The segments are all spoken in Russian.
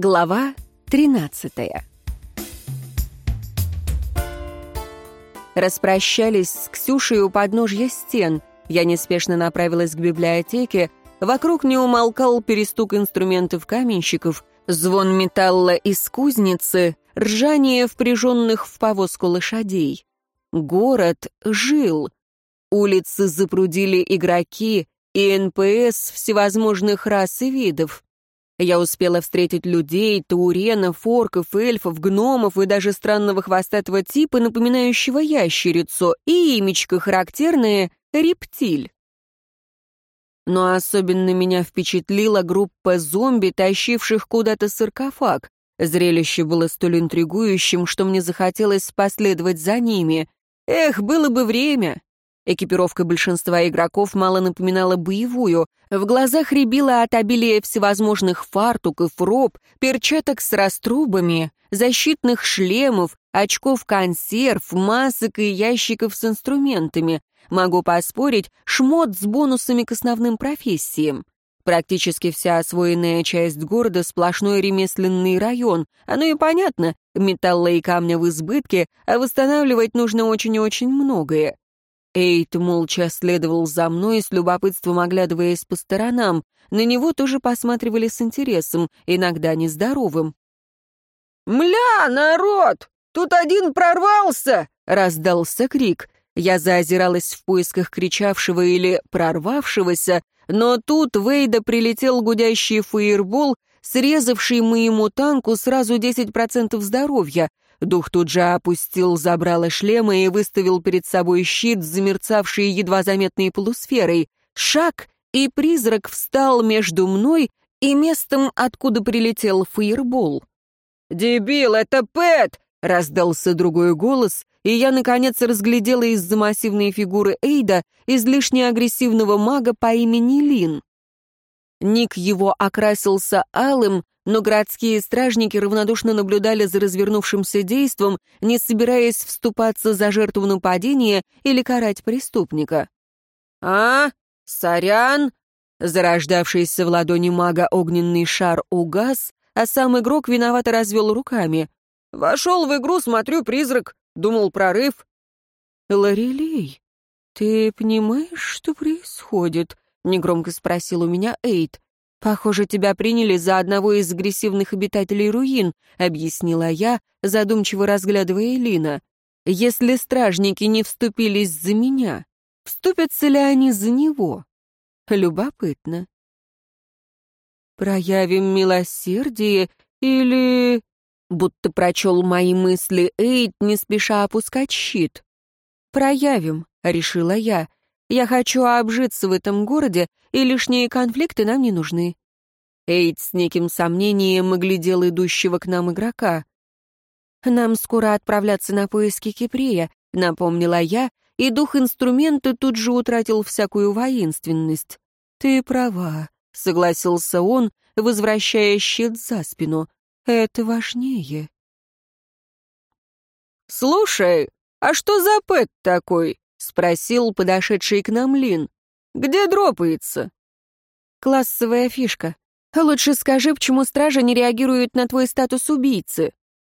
Глава 13 Распрощались с Ксюшей у подножья стен. Я неспешно направилась к библиотеке. Вокруг не умолкал перестук инструментов каменщиков, звон металла из кузницы, ржание впряженных в повозку лошадей. Город жил. Улицы запрудили игроки и НПС всевозможных рас и видов. Я успела встретить людей, тауренов, орков, эльфов, гномов и даже странного хвостатого типа, напоминающего ящерицу, и имечко характерное — рептиль. Но особенно меня впечатлила группа зомби, тащивших куда-то саркофаг. Зрелище было столь интригующим, что мне захотелось последовать за ними. Эх, было бы время! Экипировка большинства игроков мало напоминала боевую. В глазах рябило от обилия всевозможных фартуков, роб, перчаток с раструбами, защитных шлемов, очков консерв, масок и ящиков с инструментами. Могу поспорить, шмот с бонусами к основным профессиям. Практически вся освоенная часть города — сплошной ремесленный район. Оно и понятно, металла и камня в избытке, а восстанавливать нужно очень и очень многое. Эйт молча следовал за мной, с любопытством оглядываясь по сторонам. На него тоже посматривали с интересом, иногда нездоровым. «Мля, народ! Тут один прорвался!» — раздался крик. Я заозиралась в поисках кричавшего или прорвавшегося, но тут Вейда прилетел гудящий фаербол, срезавший моему танку сразу 10% здоровья. Дух тут же опустил забрало шлема и выставил перед собой щит, замерцавший едва заметной полусферой. Шаг, и призрак встал между мной и местом, откуда прилетел фаербол. «Дебил, это Пэт!» — раздался другой голос, и я, наконец, разглядела из-за массивной фигуры Эйда излишне агрессивного мага по имени Лин. Ник его окрасился алым, но городские стражники равнодушно наблюдали за развернувшимся действом, не собираясь вступаться за жертву нападения или карать преступника. «А? Сорян!» Зарождавшийся в ладони мага огненный шар угас, а сам игрок виновато развел руками. «Вошел в игру, смотрю, призрак. Думал, прорыв». «Лорелей, ты понимаешь, что происходит?» — негромко спросил у меня Эйд. «Похоже, тебя приняли за одного из агрессивных обитателей руин», — объяснила я, задумчиво разглядывая Элина. «Если стражники не вступились за меня, вступятся ли они за него? Любопытно». «Проявим милосердие или...» Будто прочел мои мысли Эйд, не спеша опускать щит. «Проявим», — решила я. Я хочу обжиться в этом городе, и лишние конфликты нам не нужны». Эйд с неким сомнением оглядел идущего к нам игрока. «Нам скоро отправляться на поиски Киприя», — напомнила я, и дух инструмента тут же утратил всякую воинственность. «Ты права», — согласился он, возвращая щит за спину. «Это важнее». «Слушай, а что за Пэт такой?» — спросил подошедший к нам Лин. «Где дропается?» «Классовая фишка. Лучше скажи, почему стража не реагирует на твой статус убийцы?»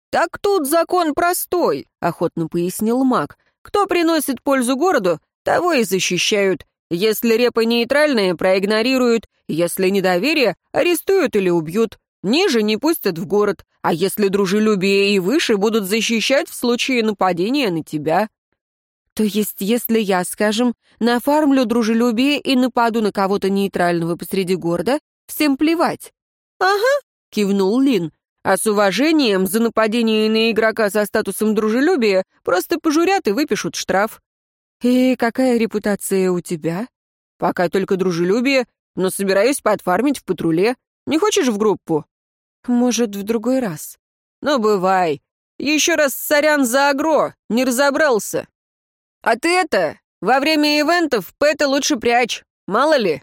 «Так тут закон простой», — охотно пояснил маг. «Кто приносит пользу городу, того и защищают. Если репа нейтральная, проигнорируют. Если недоверие, арестуют или убьют. Ниже не пустят в город. А если дружелюбие и выше, будут защищать в случае нападения на тебя». То есть, если я, скажем, нафармлю дружелюбие и нападу на кого-то нейтрального посреди города, всем плевать? Ага, кивнул Лин. А с уважением за нападение на игрока со статусом дружелюбия просто пожурят и выпишут штраф. И какая репутация у тебя? Пока только дружелюбие, но собираюсь подфармить в патруле. Не хочешь в группу? Может, в другой раз. Ну, бывай. Еще раз сорян за агро, не разобрался. «А ты это, во время ивентов Пэта лучше прячь, мало ли».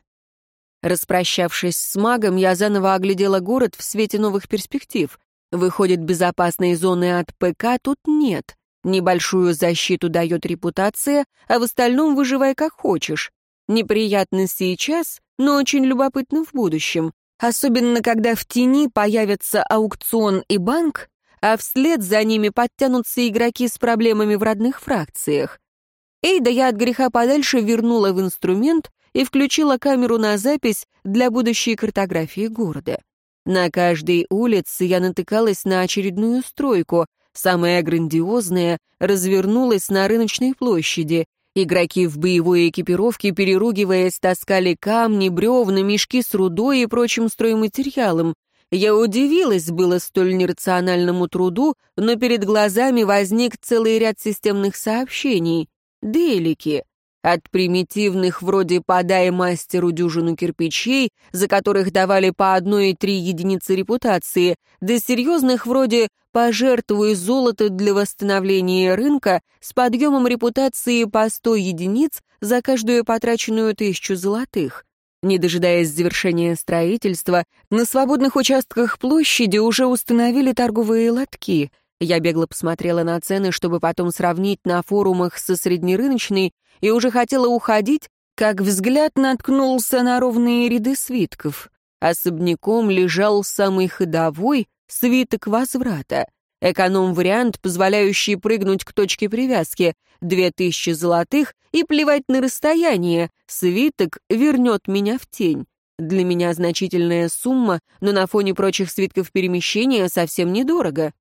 Распрощавшись с магом, я заново оглядела город в свете новых перспектив. Выходит, безопасной зоны от ПК тут нет. Небольшую защиту дает репутация, а в остальном выживай как хочешь. Неприятно сейчас, но очень любопытно в будущем. особенно когда в тени появятся аукцион и банк, а вслед за ними подтянутся игроки с проблемами в родных фракциях. Эйда я от греха подальше вернула в инструмент и включила камеру на запись для будущей картографии города. На каждой улице я натыкалась на очередную стройку. Самая грандиозная развернулась на рыночной площади. Игроки в боевой экипировке, переругиваясь, таскали камни, бревна, мешки с рудой и прочим стройматериалом. Я удивилась было столь нерациональному труду, но перед глазами возник целый ряд системных сообщений. Делики. От примитивных вроде «подай мастеру дюжину кирпичей», за которых давали по одной и три единицы репутации, до серьезных вроде «пожертвуй золото для восстановления рынка» с подъемом репутации по 100 единиц за каждую потраченную тысячу золотых. Не дожидаясь завершения строительства, на свободных участках площади уже установили торговые лотки. Я бегло посмотрела на цены, чтобы потом сравнить на форумах со среднерыночной, и уже хотела уходить, как взгляд наткнулся на ровные ряды свитков. Особняком лежал самый ходовой свиток возврата. Эконом-вариант, позволяющий прыгнуть к точке привязки, две тысячи золотых и плевать на расстояние, свиток вернет меня в тень. Для меня значительная сумма, но на фоне прочих свитков перемещения совсем недорого.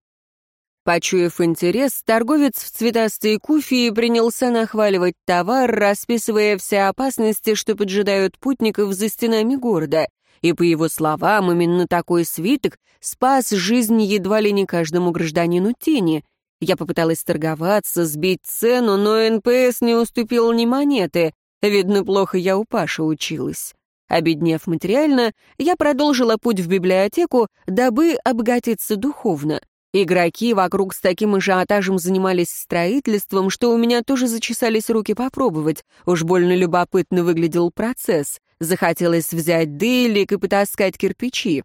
Почуяв интерес, торговец в цветастой куфии принялся нахваливать товар, расписывая все опасности, что поджидают путников за стенами города. И, по его словам, именно такой свиток спас жизнь едва ли не каждому гражданину тени. Я попыталась торговаться, сбить цену, но НПС не уступил ни монеты. Видно, плохо я у Паши училась. Обеднев материально, я продолжила путь в библиотеку, дабы обогатиться духовно. Игроки вокруг с таким ажиотажем занимались строительством, что у меня тоже зачесались руки попробовать. Уж больно любопытно выглядел процесс. Захотелось взять делик и потаскать кирпичи.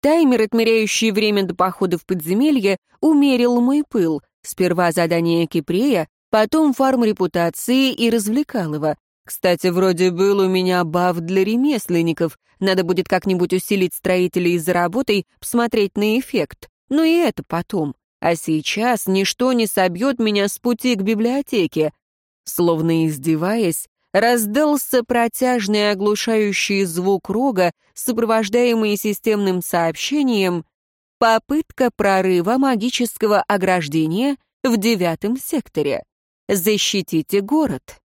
Таймер, отмеряющий время до похода в подземелье, умерил мой пыл. Сперва задание Кипрея, потом фарм репутации и развлекалово. Кстати, вроде был у меня баф для ремесленников. Надо будет как-нибудь усилить строителей за работой, посмотреть на эффект. Но и это потом. А сейчас ничто не собьет меня с пути к библиотеке. Словно издеваясь, раздался протяжный оглушающий звук рога, сопровождаемый системным сообщением «Попытка прорыва магического ограждения в девятом секторе. Защитите город».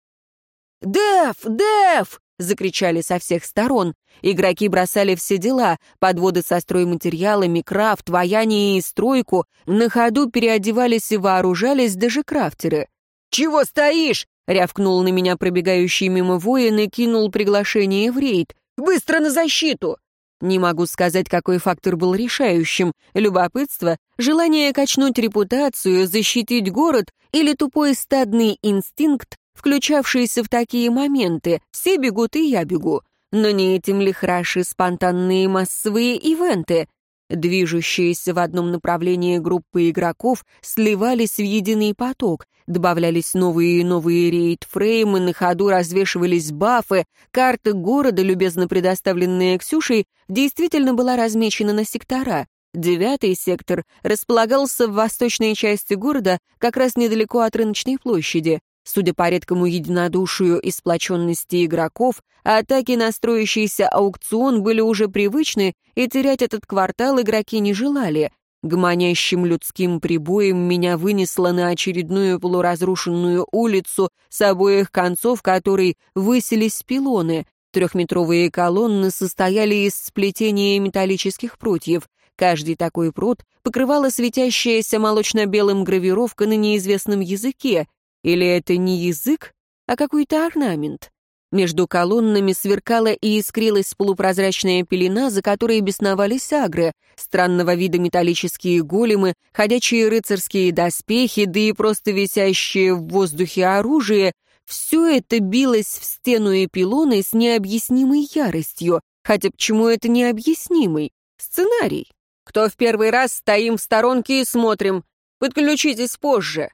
«Деф! Деф!» — закричали со всех сторон. Игроки бросали все дела, подводы со стройматериалами, крафт, ваяние и стройку, на ходу переодевались и вооружались даже крафтеры. «Чего стоишь?» — рявкнул на меня пробегающий мимо воин и кинул приглашение в рейд. «Быстро на защиту!» Не могу сказать, какой фактор был решающим. Любопытство, желание качнуть репутацию, защитить город или тупой стадный инстинкт, включавшийся в такие моменты. Все бегут, и я бегу. Но не этим ли хороши спонтанные массовые ивенты? Движущиеся в одном направлении группы игроков сливались в единый поток, добавлялись новые и новые рейд-фреймы, на ходу развешивались бафы, карта города, любезно предоставленная Ксюшей, действительно была размечена на сектора. Девятый сектор располагался в восточной части города, как раз недалеко от рыночной площади. Судя по редкому единодушию и сплоченности игроков, атаки на строящийся аукцион были уже привычны, и терять этот квартал игроки не желали. Гманящим людским прибоем меня вынесло на очередную полуразрушенную улицу, с обоих концов которой высились пилоны. Трехметровые колонны состояли из сплетения металлических прутьев. Каждый такой прут покрывала светящаяся молочно-белым гравировка на неизвестном языке — или это не язык, а какой-то орнамент? Между колоннами сверкала и искрилась полупрозрачная пелена, за которой бесновались агры, странного вида металлические големы, ходячие рыцарские доспехи, да и просто висящее в воздухе оружие — все это билось в стену и пилоны с необъяснимой яростью. Хотя почему это необъяснимый? Сценарий. Кто в первый раз стоим в сторонке и смотрим? Подключитесь позже.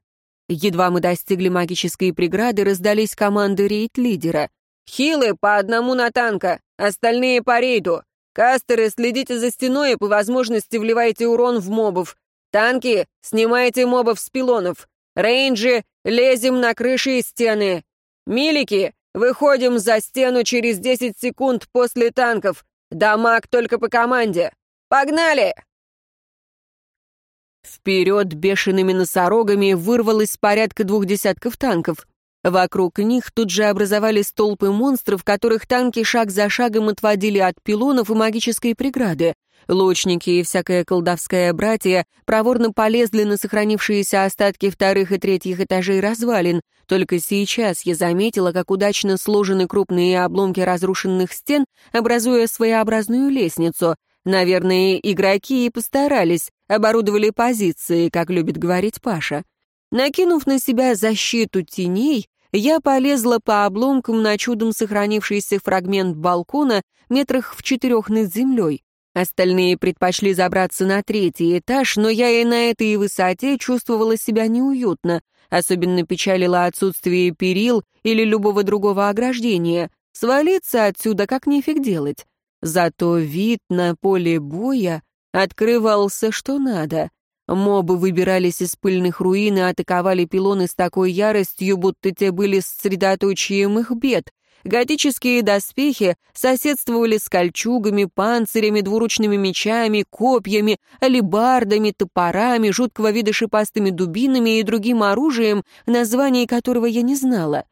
Едва мы достигли магической преграды, раздались команды рейд-лидера. «Хилы по одному на танка, остальные по рейду. Кастеры, следите за стеной и по возможности вливайте урон в мобов. Танки, снимайте мобов с пилонов. Рейнджи, лезем на крыши и стены. Милики, выходим за стену через 10 секунд после танков. Дамаг только по команде. Погнали!» Вперед бешеными носорогами вырвалось порядка двух десятков танков. Вокруг них тут же образовались толпы монстров, которых танки шаг за шагом отводили от пилонов и магической преграды. Лучники и всякое колдовское братье проворно полезли на сохранившиеся остатки вторых и третьих этажей развалин. Только сейчас я заметила, как удачно сложены крупные обломки разрушенных стен, образуя своеобразную лестницу. Наверное, игроки и постарались, оборудовали позиции, как любит говорить Паша. Накинув на себя защиту теней, я полезла по обломкам на чудом сохранившийся фрагмент балкона метрах в четырех над землей. Остальные предпочли забраться на третий этаж, но я и на этой высоте чувствовала себя неуютно. Особенно печалило отсутствие перил или любого другого ограждения. Свалиться отсюда как нефиг делать. Зато вид на поле боя открывался что надо. Мобы выбирались из пыльных руин и атаковали пилоны с такой яростью, будто те были средоточием их бед. Готические доспехи соседствовали с кольчугами, панцирями, двуручными мечами, копьями, алебардами, топорами, жуткого вида шипастыми дубинами и другим оружием, названий которого я не знала.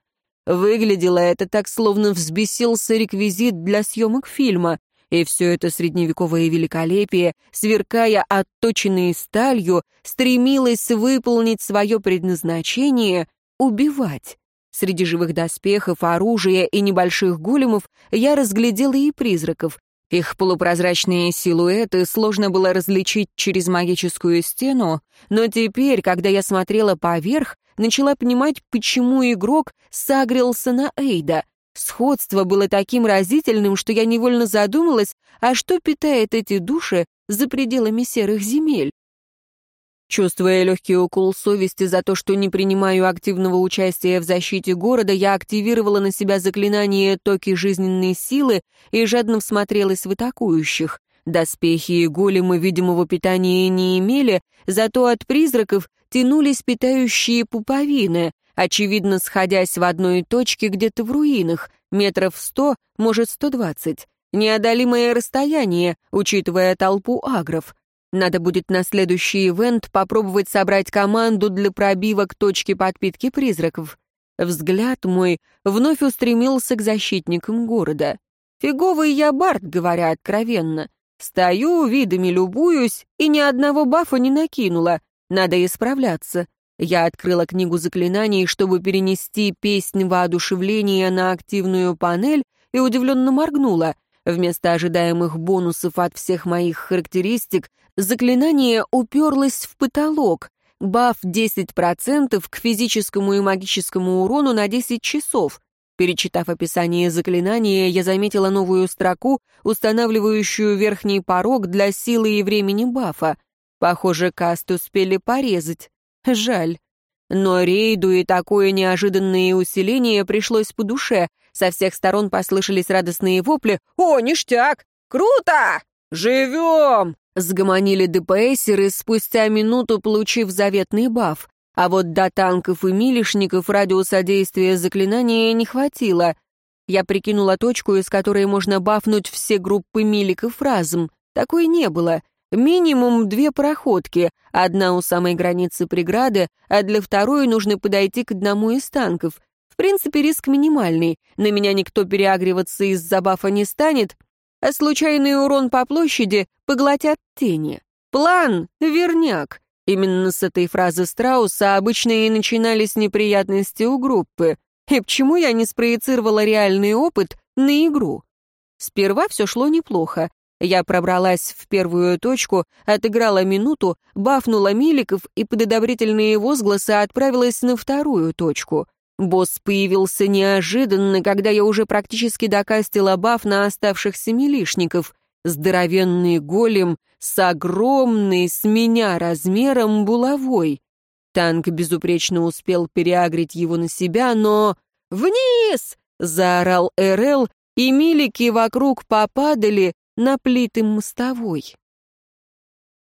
Выглядело это так, словно взбесился реквизит для съемок фильма. И все это средневековое великолепие, сверкая отточенной сталью, стремилось выполнить свое предназначение — убивать. Среди живых доспехов, оружия и небольших големов я разглядела и призраков. Их полупрозрачные силуэты сложно было различить через магическую стену, но теперь, когда я смотрела поверх, начала понимать, почему игрок сагрился на Эйда. Сходство было таким разительным, что я невольно задумалась, а что питает эти души за пределами серых земель? Чувствуя легкий укол совести за то, что не принимаю активного участия в защите города, я активировала на себя заклинание токи жизненной силы и жадно всмотрелась в атакующих. Доспехи и големы видимого питания не имели, зато от призраков тянулись питающие пуповины, очевидно, сходясь в одной точке где-то в руинах, метров сто, может, сто двадцать. Неодолимое расстояние, учитывая толпу агров. Надо будет на следующий ивент попробовать собрать команду для пробивок точки подпитки призраков. Взгляд мой вновь устремился к защитникам города. Фиговый я Барт, говоря откровенно. Стою, видами любуюсь, и ни одного бафа не накинула. Надо исправляться. Я открыла книгу заклинаний, чтобы перенести песнь воодушевления на активную панель, и удивленно моргнула. Вместо ожидаемых бонусов от всех моих характеристик, заклинание уперлось в потолок. Баф 10% к физическому и магическому урону на 10 часов. Перечитав описание заклинания, я заметила новую строку, устанавливающую верхний порог для силы и времени бафа. Похоже, каст успели порезать. Жаль. Но рейду и такое неожиданное усиление пришлось по душе. Со всех сторон послышались радостные вопли. «О, ништяк! Круто! Живем!» Сгомонили ДПСеры, спустя минуту получив заветный баф. А вот до танков и милишников радиуса действия заклинания не хватило. Я прикинула точку, из которой можно бафнуть все группы миликов разом. Такой не было. Минимум две проходки, одна у самой границы преграды, а для второй нужно подойти к одному из танков. В принципе, риск минимальный. На меня никто переагриваться из-за бафа не станет, а случайный урон по площади поглотят тени. План — верняк. Именно с этой фразы Страуса обычно и начинались неприятности у группы. И почему я не спроецировала реальный опыт на игру? Сперва все шло неплохо. Я пробралась в первую точку, отыграла минуту, бафнула миликов и под одобрительные возгласы отправилась на вторую точку. Босс появился неожиданно, когда я уже практически докастила баф на оставшихся милишников. Здоровенный голем с огромной, с меня размером, булавой. Танк безупречно успел переагрить его на себя, но... «Вниз!» — заорал РЛ, и милики вокруг попадали, на плиты мостовой.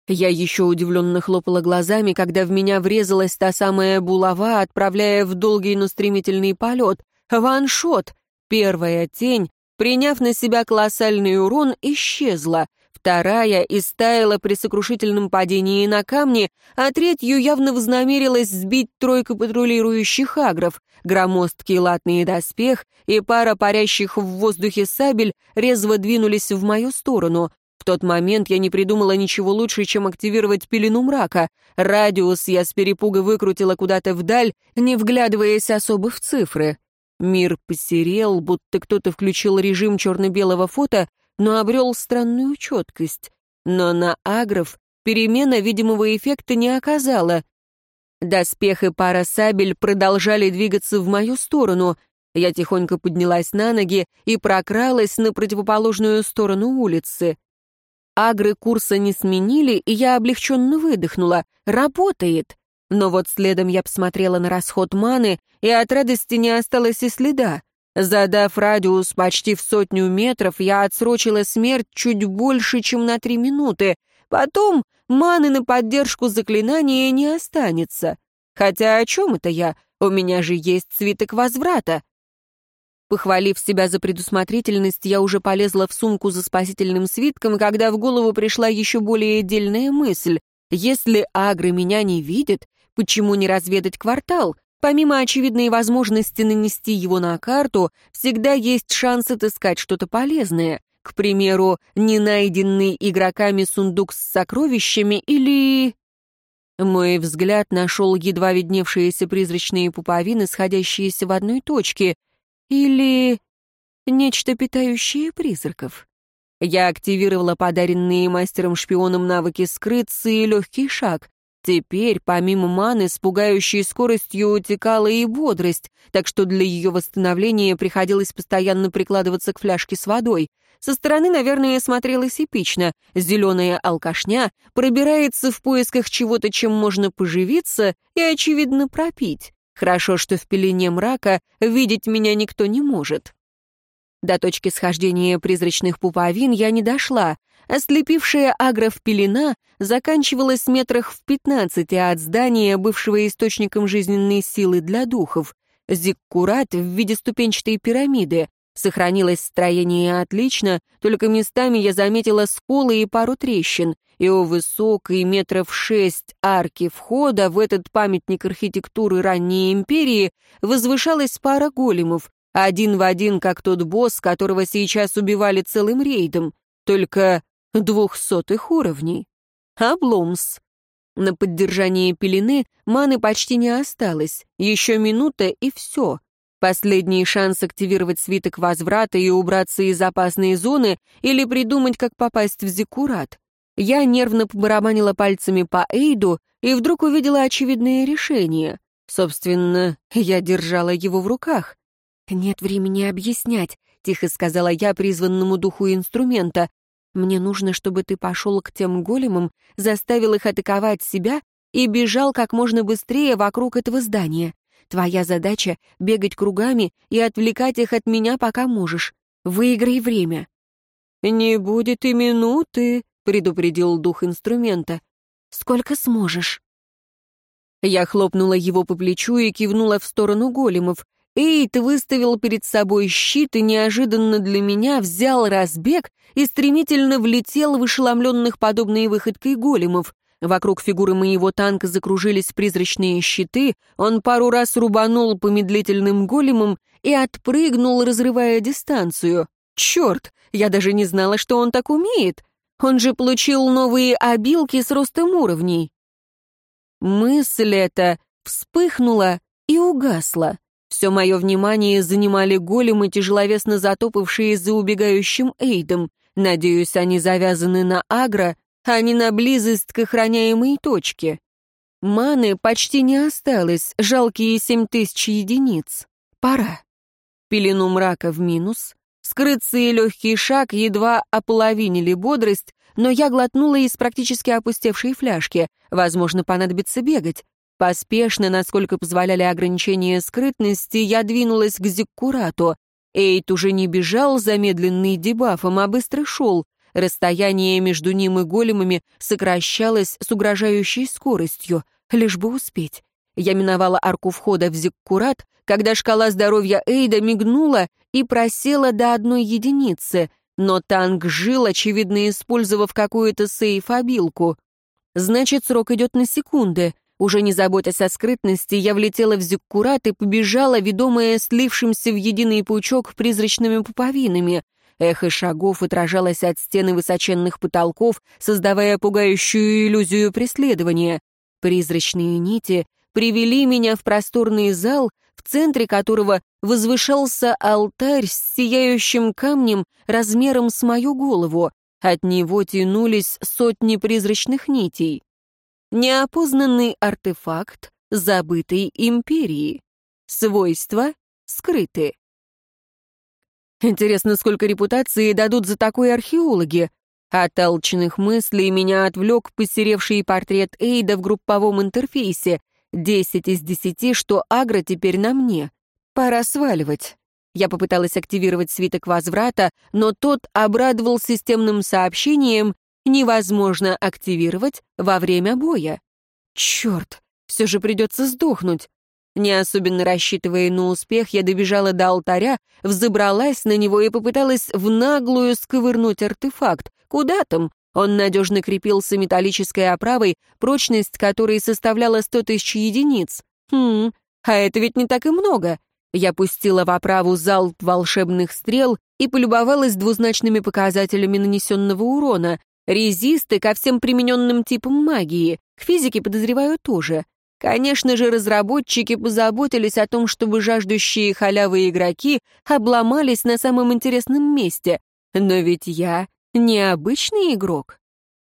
Я еще удивленно хлопала глазами, когда в меня врезалась та самая булава, отправляя в долгий, но стремительный полет. Ваншот! Первая тень, приняв на себя колоссальный урон, исчезла. Вторая истаяла при сокрушительном падении на камни, а третью явно вознамерилась сбить тройку патрулирующих агров. Громоздкий латный доспех и пара парящих в воздухе сабель резво двинулись в мою сторону. В тот момент я не придумала ничего лучше, чем активировать пелену мрака. Радиус я с перепуга выкрутила куда-то вдаль, не вглядываясь особо в цифры. Мир посерел, будто кто-то включил режим черно-белого фото, но обрел странную четкость. Но на агров перемена видимого эффекта не оказала. Доспех и пара сабель продолжали двигаться в мою сторону. Я тихонько поднялась на ноги и прокралась на противоположную сторону улицы. Агры курса не сменили, и я облегченно выдохнула. Работает. Но вот следом я посмотрела на расход маны, и от радости не осталось и следа. Задав радиус почти в сотню метров, я отсрочила смерть чуть больше, чем на три минуты. Потом маны на поддержку заклинания не останется. Хотя о чем это я? У меня же есть свиток возврата. Похвалив себя за предусмотрительность, я уже полезла в сумку за спасительным свитком, когда в голову пришла еще более дельная мысль. Если агры меня не видят, почему не разведать квартал? Помимо очевидной возможности нанести его на карту, всегда есть шанс отыскать что-то полезное. К примеру, не найденный игроками сундук с сокровищами или... Мой взгляд нашел едва видневшиеся призрачные пуповины, сходящиеся в одной точке. Или... нечто питающее призраков. Я активировала подаренные мастером-шпионом навыки скрыться и легкий шаг. Теперь, помимо маны, с пугающей скоростью утекала и бодрость, так что для ее восстановления приходилось постоянно прикладываться к фляжке с водой. Со стороны, наверное, смотрелось эпично. Зеленая алкашня пробирается в поисках чего-то, чем можно поживиться и, очевидно, пропить. Хорошо, что в пелене мрака видеть меня никто не может. До точки схождения призрачных пуповин я не дошла. Ослепившая агров пелена заканчивалась метрах в пятнадцати от здания, бывшего источником жизненной силы для духов. Зиккурат в виде ступенчатой пирамиды. Сохранилось строение отлично, только местами я заметила сколы и пару трещин, и у высокой метров шесть арки входа в этот памятник архитектуры ранней империи возвышалась пара големов, один в один, как тот босс, которого сейчас убивали целым рейдом, только двухсотых уровней. Обломс. На поддержание пелены маны почти не осталось. Еще минута и все. Последний шанс активировать свиток возврата и убраться из опасной зоны или придумать, как попасть в Зиккурат. Я нервно побарабанила пальцами по Эйду и вдруг увидела очевидное решение. Собственно, я держала его в руках. «Нет времени объяснять», — тихо сказала я призванному духу инструмента. «Мне нужно, чтобы ты пошел к тем големам, заставил их атаковать себя и бежал как можно быстрее вокруг этого здания. Твоя задача — бегать кругами и отвлекать их от меня, пока можешь. Выиграй время». «Не будет и минуты», — предупредил дух инструмента. «Сколько сможешь». Я хлопнула его по плечу и кивнула в сторону големов. Эйт выставил перед собой щит и неожиданно для меня взял разбег и стремительно влетел в ошеломленных подобной выходкой големов. Вокруг фигуры моего танка закружились призрачные щиты, он пару раз рубанул по медлительным големам и отпрыгнул, разрывая дистанцию. Черт, я даже не знала, что он так умеет. Он же получил новые обилки с ростом уровней. Мысль эта вспыхнула и угасла. Все мое внимание занимали големы, тяжеловесно затопавшие за убегающим Эйдом. Надеюсь, они завязаны на агро, а не на близость к охраняемой точке. Маны почти не осталось, жалкие семь тысяч единиц. Пора. Пелену мрака в минус. Скрыться и легкий шаг едва ополовинили бодрость, но я глотнула из практически опустевшей фляжки. Возможно, понадобится бегать. Поспешно, насколько позволяли ограничения скрытности, я двинулась к Зиккурату. Эйт уже не бежал замедленный дебафом, а быстро шел. Расстояние между ним и големами сокращалось с угрожающей скоростью, лишь бы успеть. Я миновала арку входа в Зиккурат, когда шкала здоровья Эйда мигнула и просела до одной единицы, но танк жил, очевидно, использовав какую-то сейф-обилку. Значит, срок идет на секунды. Уже не заботясь о скрытности, я влетела в Зиккурат и побежала, ведомая слившимся в единый паучок призрачными пуповинами. Эхо шагов отражалось от стены высоченных потолков, создавая пугающую иллюзию преследования. Призрачные нити привели меня в просторный зал, в центре которого возвышался алтарь с сияющим камнем размером с мою голову. От него тянулись сотни призрачных нитей. Неопознанный артефакт забытой империи. Свойства скрыты. Интересно, сколько репутации дадут за такой археологи? От алчных мыслей меня отвлек посеревший портрет Эйда в групповом интерфейсе. Десять из десяти, что агро теперь на мне. Пора сваливать. Я попыталась активировать свиток возврата, но тот обрадовал системным сообщением «Невозможно активировать во время боя». Черт, все же придется сдохнуть. Не особенно рассчитывая на успех, я добежала до алтаря, взобралась на него и попыталась в наглую сковырнуть артефакт. Куда там? Он надежно крепился металлической оправой, прочность которой составляла сто тысяч единиц. Хм, а это ведь не так и много. Я пустила в оправу залп волшебных стрел и полюбовалась двузначными показателями нанесенного урона. Резисты ко всем примененным типам магии. К физике, подозреваю, тоже. Конечно же, разработчики позаботились о том, чтобы жаждущие халявы игроки обломались на самом интересном месте. Но ведь я необычный игрок.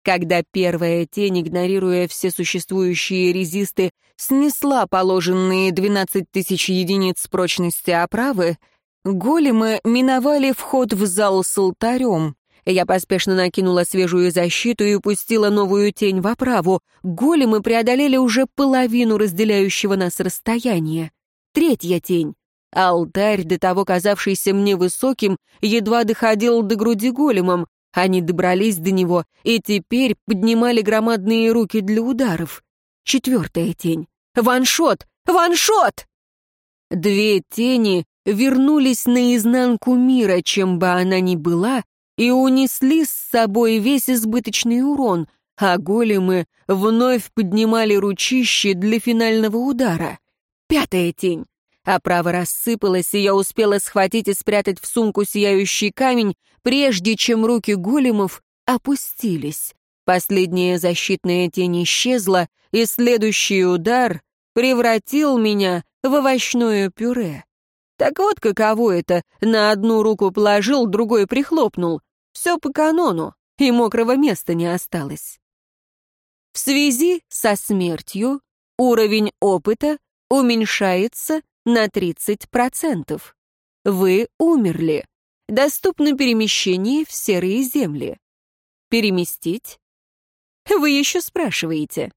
Когда первая тень, игнорируя все существующие резисты, снесла положенные 12 тысяч единиц прочности оправы, големы миновали вход в зал с алтарем. Я поспешно накинула свежую защиту и пустила новую тень в оправу. Големы преодолели уже половину разделяющего нас расстояния. Третья тень. Алтарь, до того казавшийся мне высоким, едва доходил до груди големом. Они добрались до него и теперь поднимали громадные руки для ударов. Четвертая тень. Ваншот! Ваншот! Две тени вернулись наизнанку мира, чем бы она ни была, и унесли с собой весь избыточный урон, а големы вновь поднимали ручище для финального удара. Пятая тень. Оправа рассыпалась, и я успела схватить и спрятать в сумку сияющий камень, прежде чем руки големов опустились. Последняя защитная тень исчезла, и следующий удар превратил меня в овощное пюре. Так вот каково это, на одну руку положил, другой прихлопнул. Все по канону, и мокрого места не осталось. В связи со смертью уровень опыта уменьшается на 30%. Вы умерли. Доступно перемещение в серые земли. Переместить? Вы еще спрашиваете.